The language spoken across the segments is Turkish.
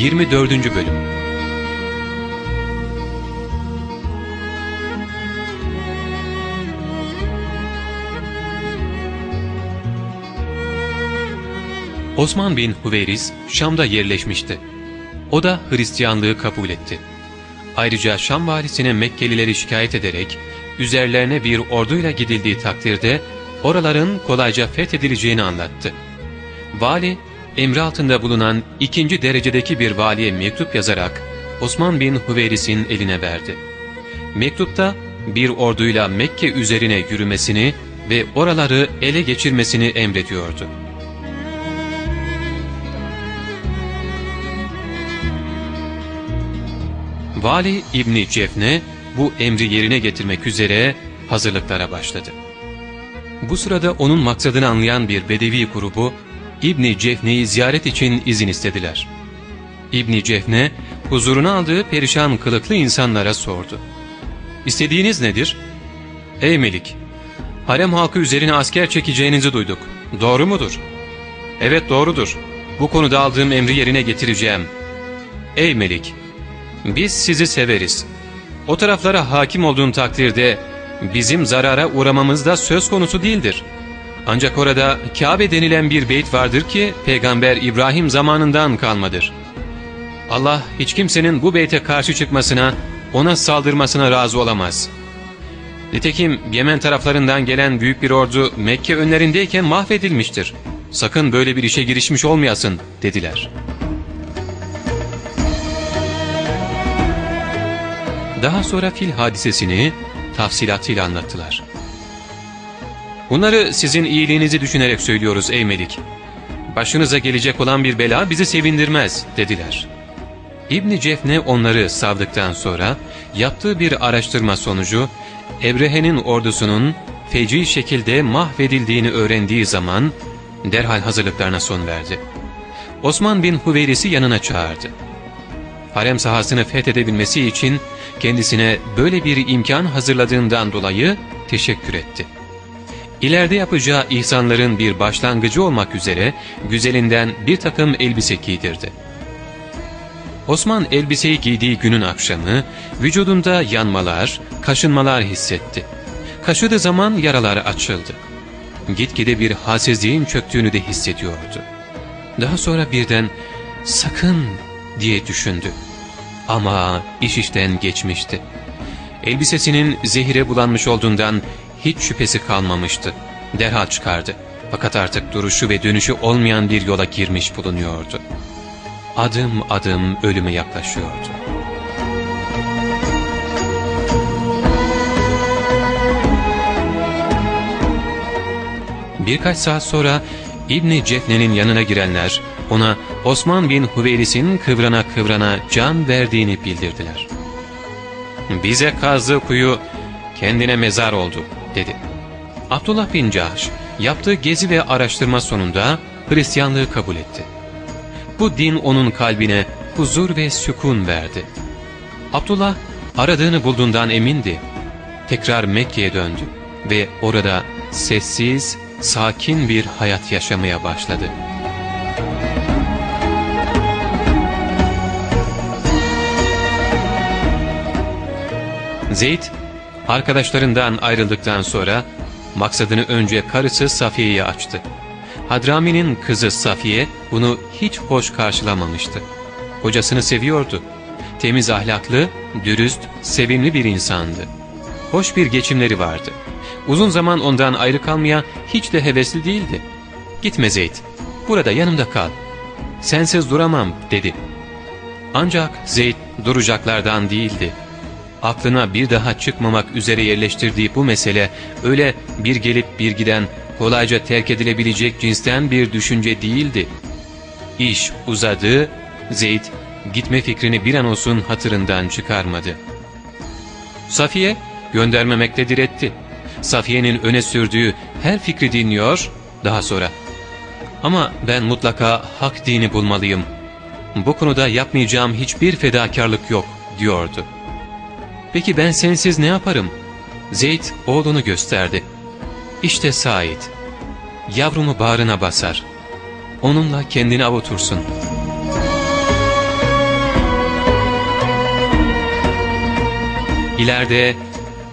24. Bölüm Osman bin Hüveyriz Şam'da yerleşmişti. O da Hristiyanlığı kabul etti. Ayrıca Şam valisine Mekkelileri şikayet ederek üzerlerine bir orduyla gidildiği takdirde oraların kolayca fethedileceğini anlattı. Vali, emri altında bulunan ikinci derecedeki bir valiye mektup yazarak Osman bin Hüveyris'in eline verdi. Mektupta bir orduyla Mekke üzerine yürümesini ve oraları ele geçirmesini emrediyordu. Vali İbni Cefne bu emri yerine getirmek üzere hazırlıklara başladı. Bu sırada onun maksadını anlayan bir bedevi grubu İbni Cefne'yi ziyaret için izin istediler. İbni Cefne huzuruna aldığı perişan kılıklı insanlara sordu. İstediğiniz nedir? Ey Melik! Harem halkı üzerine asker çekeceğinizi duyduk. Doğru mudur? Evet doğrudur. Bu konuda aldığım emri yerine getireceğim. Ey Melik! Biz sizi severiz. O taraflara hakim olduğun takdirde bizim zarara uğramamız da söz konusu değildir. Ancak orada Kabe denilen bir beyt vardır ki Peygamber İbrahim zamanından kalmadır. Allah hiç kimsenin bu beyte karşı çıkmasına, ona saldırmasına razı olamaz. Nitekim Yemen taraflarından gelen büyük bir ordu Mekke önlerindeyken mahvedilmiştir. Sakın böyle bir işe girişmiş olmayasın dediler.'' Daha sonra fil hadisesini tafsilatıyla anlattılar. Bunları sizin iyiliğinizi düşünerek söylüyoruz ey Melik. Başınıza gelecek olan bir bela bizi sevindirmez dediler. İbni Cefne onları savdıktan sonra yaptığı bir araştırma sonucu Ebrehe'nin ordusunun feci şekilde mahvedildiğini öğrendiği zaman derhal hazırlıklarına son verdi. Osman bin Hüveyris'i yanına çağırdı. Harem sahasını fethedebilmesi için kendisine böyle bir imkan hazırladığından dolayı teşekkür etti. İleride yapacağı ihsanların bir başlangıcı olmak üzere güzelinden bir takım elbise giydirdi. Osman elbiseyi giydiği günün akşamı vücudunda yanmalar, kaşınmalar hissetti. Kaşıdığı zaman yaralar açıldı. Gitgide bir halsizliğin çöktüğünü de hissediyordu. Daha sonra birden sakın diye düşündü. Ama iş işten geçmişti. Elbisesinin zehire bulanmış olduğundan hiç şüphesi kalmamıştı. Derhal çıkardı. Fakat artık duruşu ve dönüşü olmayan bir yola girmiş bulunuyordu. Adım adım ölüme yaklaşıyordu. Birkaç saat sonra İbni Cefne'nin yanına girenler ona Osman bin Hüveyris'in kıvrana kıvrana can verdiğini bildirdiler. ''Bize kazdığı kuyu kendine mezar oldu.'' Dedi. Abdullah bin Cahş yaptığı gezi ve araştırma sonunda Hristiyanlığı kabul etti. Bu din onun kalbine huzur ve sükun verdi. Abdullah aradığını bulduğundan emindi. Tekrar Mekke'ye döndü ve orada sessiz, sakin bir hayat yaşamaya başladı. Zeyd, arkadaşlarından ayrıldıktan sonra maksadını önce karısı Safiye'ye açtı. Hadrami'nin kızı Safiye bunu hiç hoş karşılamamıştı. Kocasını seviyordu. Temiz ahlaklı, dürüst, sevimli bir insandı. Hoş bir geçimleri vardı. Uzun zaman ondan ayrı kalmaya hiç de hevesli değildi. ''Gitme Zeyd, burada yanımda kal. Sensiz duramam.'' dedi. Ancak Zeyd duracaklardan değildi. Aklına bir daha çıkmamak üzere yerleştirdiği bu mesele öyle bir gelip bir giden kolayca terk edilebilecek cinsten bir düşünce değildi. İş uzadı, Zeyd gitme fikrini bir an olsun hatırından çıkarmadı. Safiye göndermemekte diretti. Safiye'nin öne sürdüğü her fikri dinliyor, daha sonra ''Ama ben mutlaka hak dini bulmalıyım. Bu konuda yapmayacağım hiçbir fedakarlık yok.'' diyordu. Peki ben sensiz ne yaparım? Zeyd oğlunu gösterdi. İşte Said. Yavrumu bağrına basar. Onunla kendini avutursun. İleride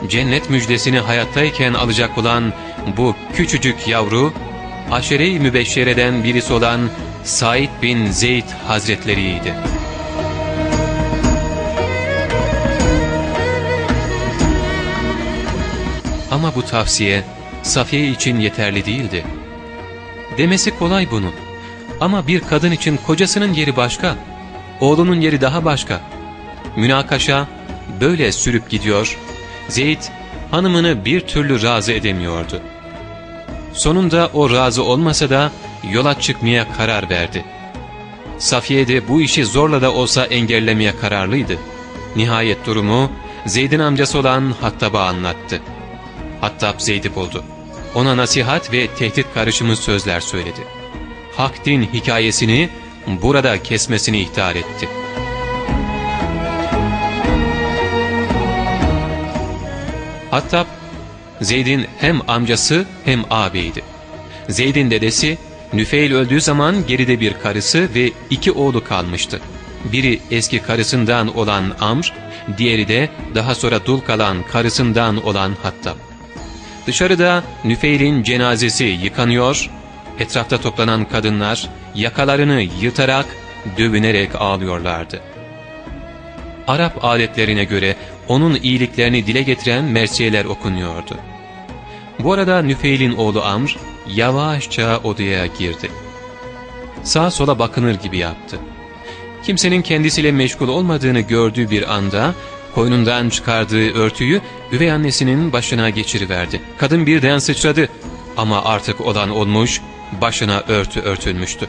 cennet müjdesini hayattayken alacak olan bu küçücük yavru, aşere-i mübeşşereden birisi olan Said bin Zeyd hazretleriydi.'' Ama bu tavsiye Safiye için yeterli değildi. Demesi kolay bunun. Ama bir kadın için kocasının yeri başka, oğlunun yeri daha başka. Münakaşa böyle sürüp gidiyor, Zeyd hanımını bir türlü razı edemiyordu. Sonunda o razı olmasa da yola çıkmaya karar verdi. Safiye de bu işi zorla da olsa engellemeye kararlıydı. Nihayet durumu Zeyd'in amcası olan Hattab'a anlattı. Hattab Zeyd'i buldu. Ona nasihat ve tehdit karışımı sözler söyledi. Hak din hikayesini burada kesmesini ihtar etti. Hattab, Zeyd'in hem amcası hem ağabeydi. Zeyd'in dedesi, Nüfeil öldüğü zaman geride bir karısı ve iki oğlu kalmıştı. Biri eski karısından olan Amr, diğeri de daha sonra dul kalan karısından olan Hattab. Dışarıda Nüfeil'in cenazesi yıkanıyor, etrafta toplanan kadınlar yakalarını yırtarak, dövünerek ağlıyorlardı. Arap adetlerine göre onun iyiliklerini dile getiren mersiyeler okunuyordu. Bu arada Nüfeil'in oğlu Amr yavaşça odaya girdi. Sağa sola bakınır gibi yaptı. Kimsenin kendisiyle meşgul olmadığını gördüğü bir anda koynundan çıkardığı örtüyü üvey annesinin başına geçiriverdi. Kadın birden sıçradı ama artık olan olmuş, başına örtü örtülmüştü.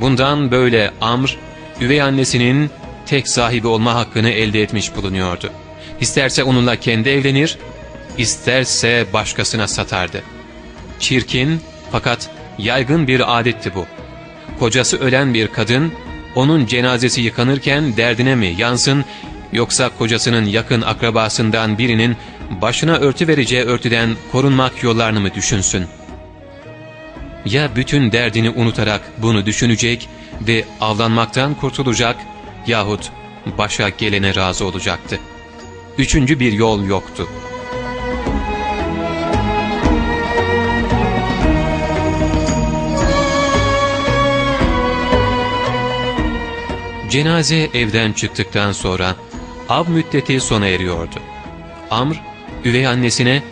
Bundan böyle Amr, üvey annesinin tek sahibi olma hakkını elde etmiş bulunuyordu. İsterse onunla kendi evlenir, isterse başkasına satardı. Çirkin fakat yaygın bir adetti bu. Kocası ölen bir kadın, onun cenazesi yıkanırken derdine mi yansın, yoksa kocasının yakın akrabasından birinin başına örtü vereceği örtüden korunmak yollarını mı düşünsün? Ya bütün derdini unutarak bunu düşünecek ve avlanmaktan kurtulacak yahut başa gelene razı olacaktı. Üçüncü bir yol yoktu. Cenaze evden çıktıktan sonra av müddeti sona eriyordu. Amr, üvey annesine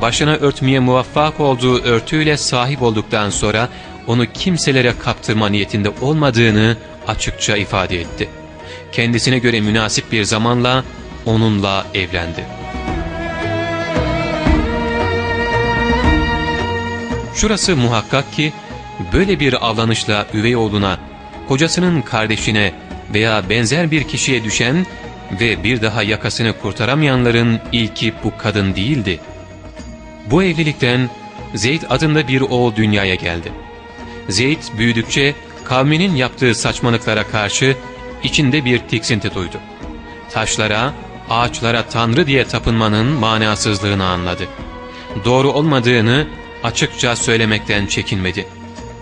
başına örtmeye muvaffak olduğu örtüyle sahip olduktan sonra onu kimselere kaptırma niyetinde olmadığını açıkça ifade etti. Kendisine göre münasip bir zamanla onunla evlendi. Şurası muhakkak ki böyle bir avlanışla üvey oğluna, kocasının kardeşine veya benzer bir kişiye düşen ve bir daha yakasını kurtaramayanların ilki bu kadın değildi. Bu evlilikten Zeyd adında bir oğul dünyaya geldi. Zeyd büyüdükçe kavminin yaptığı saçmalıklara karşı içinde bir tiksinti duydu. Taşlara, ağaçlara tanrı diye tapınmanın manasızlığını anladı. Doğru olmadığını açıkça söylemekten çekinmedi.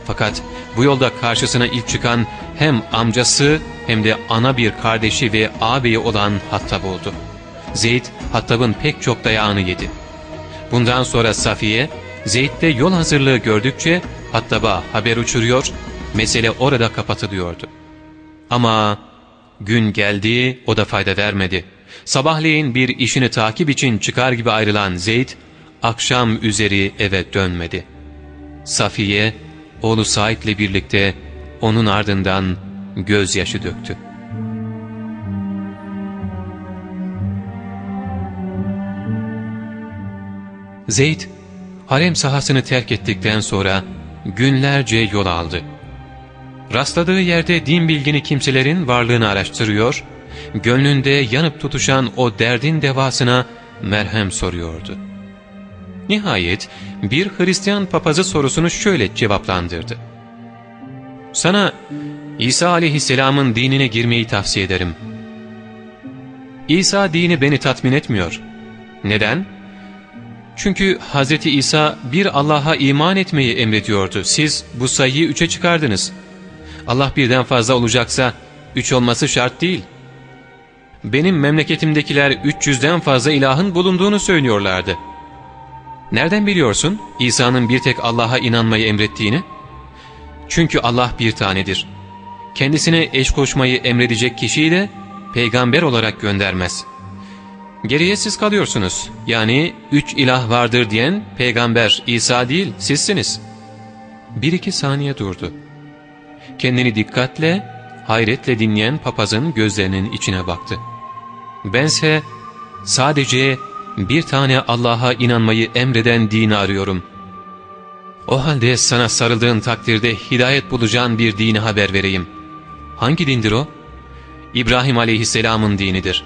Fakat bu yolda karşısına ilk çıkan hem amcası hem de ana bir kardeşi ve ağabeyi olan Hattab oldu. Zeyd, Hattab'ın pek çok dayağını yedi. Bundan sonra Safiye, Zeyd'de yol hazırlığı gördükçe Hattab'a haber uçuruyor, mesele orada kapatılıyordu. Ama gün geldi, o da fayda vermedi. Sabahleyin bir işini takip için çıkar gibi ayrılan Zeyd, akşam üzeri eve dönmedi. Safiye, oğlu Said'le birlikte onun ardından gözyaşı döktü. Zeyd, harem sahasını terk ettikten sonra günlerce yol aldı. Rastladığı yerde din bilgini kimselerin varlığını araştırıyor, gönlünde yanıp tutuşan o derdin devasına merhem soruyordu. Nihayet bir Hristiyan papazı sorusunu şöyle cevaplandırdı. Sana İsa aleyhisselamın dinine girmeyi tavsiye ederim. İsa dini beni tatmin etmiyor. Neden? Çünkü Hz. İsa bir Allah'a iman etmeyi emrediyordu. Siz bu sayıyı üçe çıkardınız. Allah birden fazla olacaksa üç olması şart değil. benim memleketimdekiler 300'den fazla ilahın bulunduğunu söylüyorlardı. Nereden biliyorsun İsa'nın bir tek Allah'a inanmayı emrettiğini? Çünkü Allah bir tanedir. Kendisine eş koşmayı emredecek kişiyi de peygamber olarak göndermez. Geriye siz kalıyorsunuz. Yani üç ilah vardır diyen peygamber İsa değil sizsiniz. Bir iki saniye durdu. Kendini dikkatle, hayretle dinleyen papazın gözlerinin içine baktı. Bense sadece bir tane Allah'a inanmayı emreden dini arıyorum. O halde sana sarıldığın takdirde hidayet bulacağın bir dini haber vereyim. Hangi dindir o? İbrahim aleyhisselamın dinidir.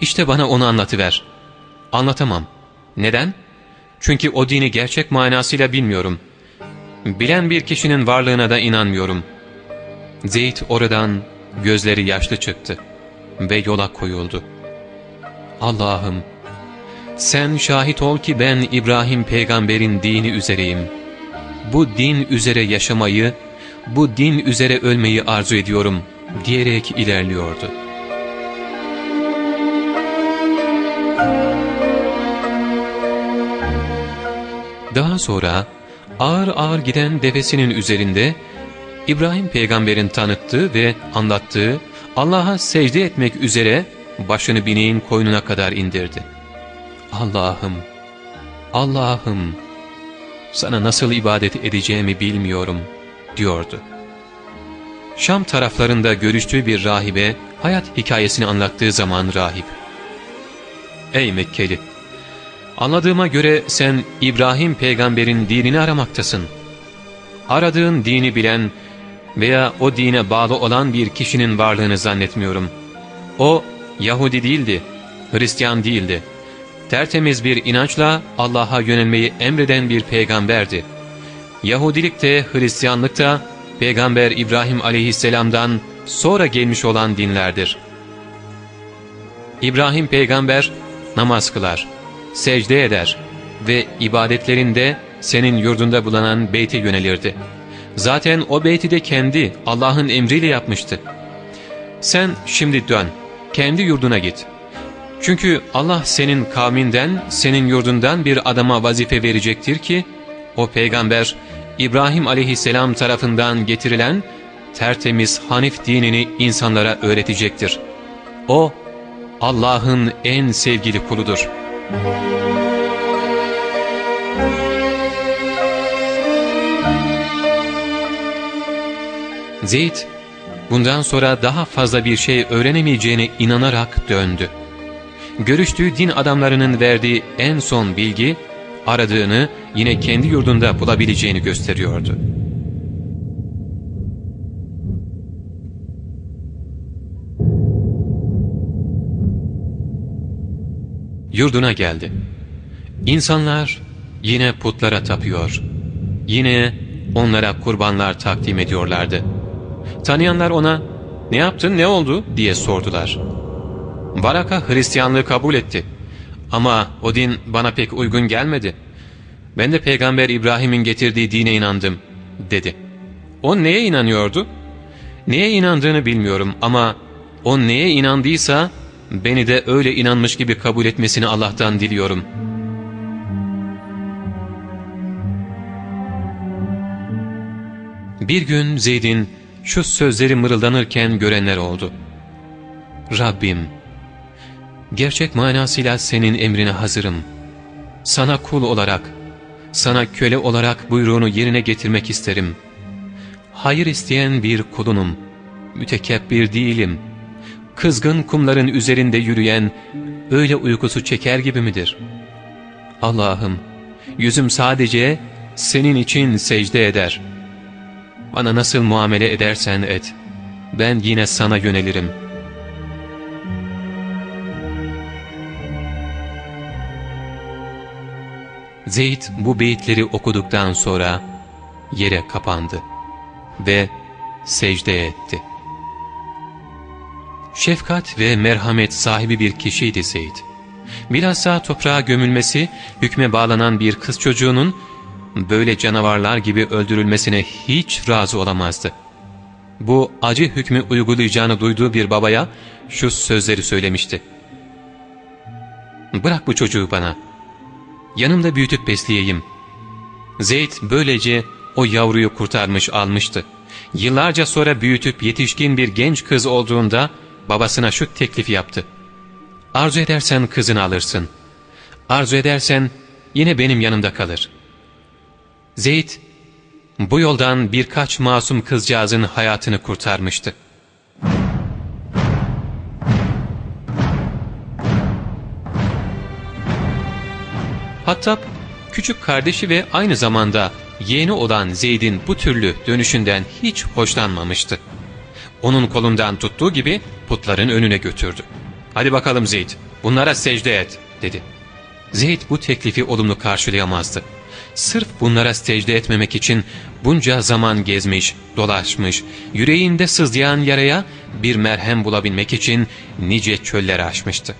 İşte bana onu anlatıver. Anlatamam. Neden? Çünkü o dini gerçek manasıyla bilmiyorum. Bilen bir kişinin varlığına da inanmıyorum. Zeyd oradan gözleri yaşlı çıktı ve yola koyuldu. Allah'ım sen şahit ol ki ben İbrahim peygamberin dini üzereyim. Bu din üzere yaşamayı, bu din üzere ölmeyi arzu ediyorum diyerek ilerliyordu. Daha sonra ağır ağır giden devesinin üzerinde İbrahim peygamberin tanıttığı ve anlattığı Allah'a secde etmek üzere başını bineğin koynuna kadar indirdi. Allah'ım, Allah'ım, sana nasıl ibadet edeceğimi bilmiyorum, diyordu. Şam taraflarında görüştüğü bir rahibe, hayat hikayesini anlattığı zaman rahip. Ey Mekkeli! Anladığıma göre sen İbrahim peygamberin dinini aramaktasın. Aradığın dini bilen veya o dine bağlı olan bir kişinin varlığını zannetmiyorum. O Yahudi değildi, Hristiyan değildi. Tertemiz bir inançla Allah'a yönelmeyi emreden bir peygamberdi. Yahudilik de Hristiyanlık da Peygamber İbrahim aleyhisselamdan sonra gelmiş olan dinlerdir. İbrahim peygamber namaz kılar, secde eder ve ibadetlerinde senin yurdunda bulunan beyti yönelirdi. Zaten o beyti de kendi Allah'ın emriyle yapmıştı. Sen şimdi dön, kendi yurduna git. Çünkü Allah senin kavminden, senin yurdundan bir adama vazife verecektir ki, o peygamber İbrahim aleyhisselam tarafından getirilen tertemiz Hanif dinini insanlara öğretecektir. O, Allah'ın en sevgili kuludur. Zeyd, bundan sonra daha fazla bir şey öğrenemeyeceğine inanarak döndü. Görüştüğü din adamlarının verdiği en son bilgi, aradığını yine kendi yurdunda bulabileceğini gösteriyordu. Yurduna geldi. İnsanlar yine putlara tapıyor. Yine onlara kurbanlar takdim ediyorlardı. Tanıyanlar ona ''Ne yaptın, ne oldu?'' diye sordular. Baraka Hristiyanlığı kabul etti. Ama o din bana pek uygun gelmedi. Ben de Peygamber İbrahim'in getirdiği dine inandım, dedi. O neye inanıyordu? Neye inandığını bilmiyorum ama o neye inandıysa beni de öyle inanmış gibi kabul etmesini Allah'tan diliyorum. Bir gün Zeyd'in şu sözleri mırıldanırken görenler oldu. Rabbim, gerçek manasıyla senin emrine hazırım. Sana kul olarak, sana köle olarak buyruğunu yerine getirmek isterim. Hayır isteyen bir kulunum, mütekebbir değilim. Kızgın kumların üzerinde yürüyen, öyle uykusu çeker gibi midir? Allah'ım, yüzüm sadece senin için secde eder. Bana nasıl muamele edersen et, ben yine sana yönelirim.'' Zeyd bu beyitleri okuduktan sonra yere kapandı ve secde etti. Şefkat ve merhamet sahibi bir kişiydi Zeyd. Bilhassa toprağa gömülmesi, hükme bağlanan bir kız çocuğunun böyle canavarlar gibi öldürülmesine hiç razı olamazdı. bu acı hükmü uygulayacağını duyduğu bir babaya şu sözleri söylemişti. Bırak bu çocuğu bana. Yanımda büyütüp besleyeyim. Zeyd böylece o yavruyu kurtarmış almıştı. Yıllarca sonra büyütüp yetişkin bir genç kız olduğunda babasına şu teklifi yaptı. Arzu edersen kızını alırsın. Arzu edersen yine benim yanımda kalır. Zeyd bu yoldan birkaç masum kızcağızın hayatını kurtarmıştı. Hattab, küçük kardeşi ve aynı zamanda yeğeni olan Zeyd'in bu türlü dönüşünden hiç hoşlanmamıştı. Onun kolundan tuttuğu gibi putların önüne götürdü. ''Hadi bakalım Zeyd, bunlara secde et.'' dedi. Zeyd bu teklifi olumlu karşılayamazdı. Sırf bunlara secde etmemek için bunca zaman gezmiş, dolaşmış, yüreğinde sızlayan yaraya bir merhem bulabilmek için nice çöller aşmıştı.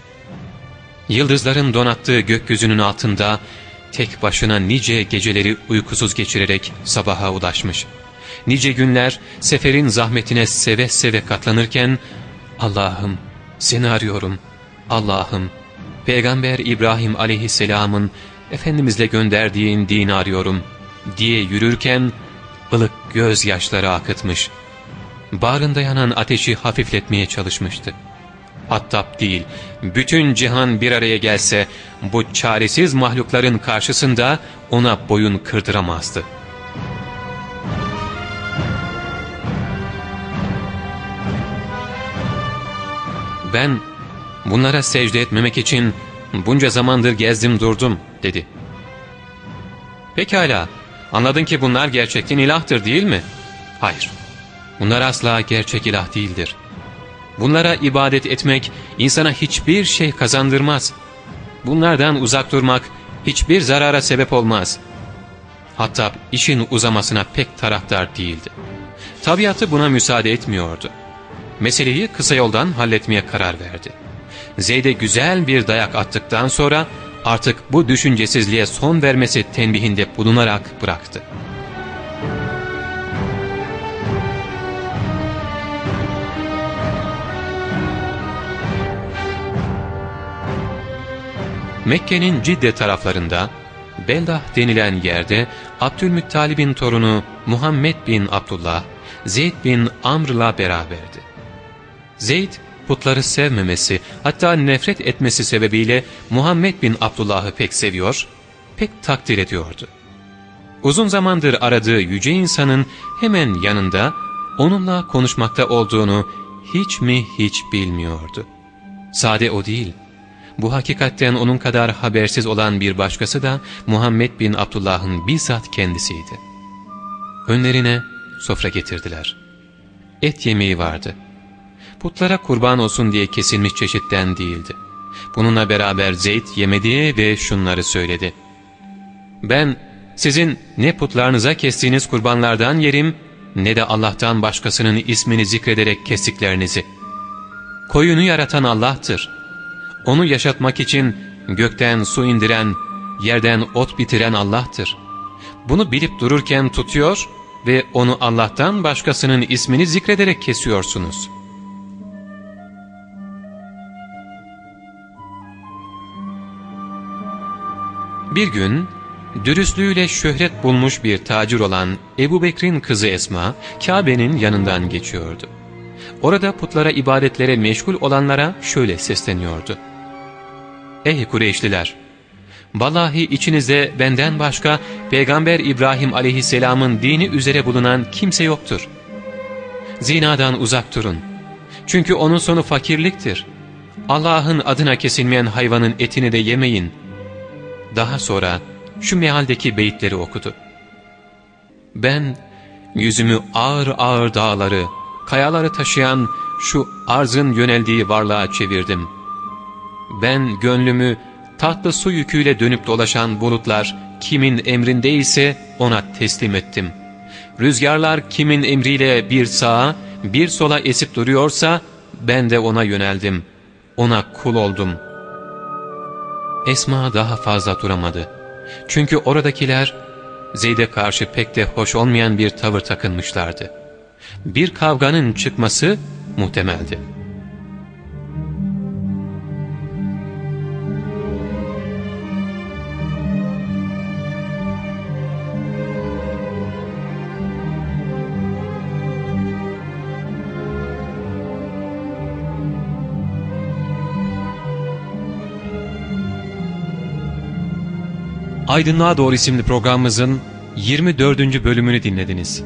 Yıldızların donattığı gökyüzünün altında tek başına nice geceleri uykusuz geçirerek sabaha ulaşmış. Nice günler seferin zahmetine seve seve katlanırken Allah'ım seni arıyorum, Allah'ım Peygamber İbrahim aleyhisselamın Efendimizle gönderdiğin dini arıyorum diye yürürken ılık gözyaşları akıtmış. Bağrında yanan ateşi hafifletmeye çalışmıştı. Hattab değil, bütün cihan bir araya gelse bu çaresiz mahlukların karşısında ona boyun kırdıramazdı. Ben bunlara secde etmemek için bunca zamandır gezdim durdum dedi. Pekala anladın ki bunlar gerçekten ilahtır değil mi? Hayır bunlar asla gerçek ilah değildir. Bunlara ibadet etmek insana hiçbir şey kazandırmaz. Bunlardan uzak durmak hiçbir zarara sebep olmaz. Hatta işin uzamasına pek taraftar değildi. Tabiatı buna müsaade etmiyordu. Meseleyi kısa yoldan halletmeye karar verdi. Zeyd'e güzel bir dayak attıktan sonra artık bu düşüncesizliğe son vermesi tenbihinde bulunarak bıraktı. Mekke'nin Cidde taraflarında Beldah denilen yerde Abdülmuttalib'in torunu Muhammed bin Abdullah, Zeyd bin Amr'la beraberdi. Zeyd putları sevmemesi hatta nefret etmesi sebebiyle Muhammed bin Abdullah'ı pek seviyor, pek takdir ediyordu. Uzun zamandır aradığı yüce insanın hemen yanında onunla konuşmakta olduğunu hiç mi hiç bilmiyordu. Sade o değil, bu hakikatten onun kadar habersiz olan bir başkası da Muhammed bin Abdullah'ın bizzat kendisiydi. Önlerine sofra getirdiler. Et yemeği vardı. Putlara kurban olsun diye kesilmiş çeşitten değildi. Bununla beraber Zeyd yemedi ve şunları söyledi. Ben sizin ne putlarınıza kestiğiniz kurbanlardan yerim ne de Allah'tan başkasının ismini zikrederek kestiklerinizi. Koyunu yaratan Allah'tır. Onu yaşatmak için gökten su indiren, yerden ot bitiren Allah'tır. Bunu bilip dururken tutuyor ve onu Allah'tan başkasının ismini zikrederek kesiyorsunuz. Bir gün dürüstlüğüyle şöhret bulmuş bir tacir olan Ebu Bekir'in kızı Esma, Kabe'nin yanından geçiyordu. Orada putlara ibadetlere meşgul olanlara şöyle sesleniyordu. Ey Kureyşliler! Vallahi içinizde benden başka Peygamber İbrahim aleyhisselamın dini üzere bulunan kimse yoktur. Zinadan uzak durun. Çünkü onun sonu fakirliktir. Allah'ın adına kesilmeyen hayvanın etini de yemeyin. Daha sonra şu mealdeki beyitleri okudu. Ben yüzümü ağır ağır dağları, kayaları taşıyan şu arzın yöneldiği varlığa çevirdim. Ben gönlümü tatlı su yüküyle dönüp dolaşan bulutlar kimin emrindeyse ona teslim ettim. Rüzgarlar kimin emriyle bir sağa bir sola esip duruyorsa ben de ona yöneldim. Ona kul oldum. Esma daha fazla duramadı. Çünkü oradakiler Zeyd'e karşı pek de hoş olmayan bir tavır takınmışlardı. bir kavganın çıkması muhtemeldi. Aydınlığa Doğru isimli programımızın 24. bölümünü dinlediniz.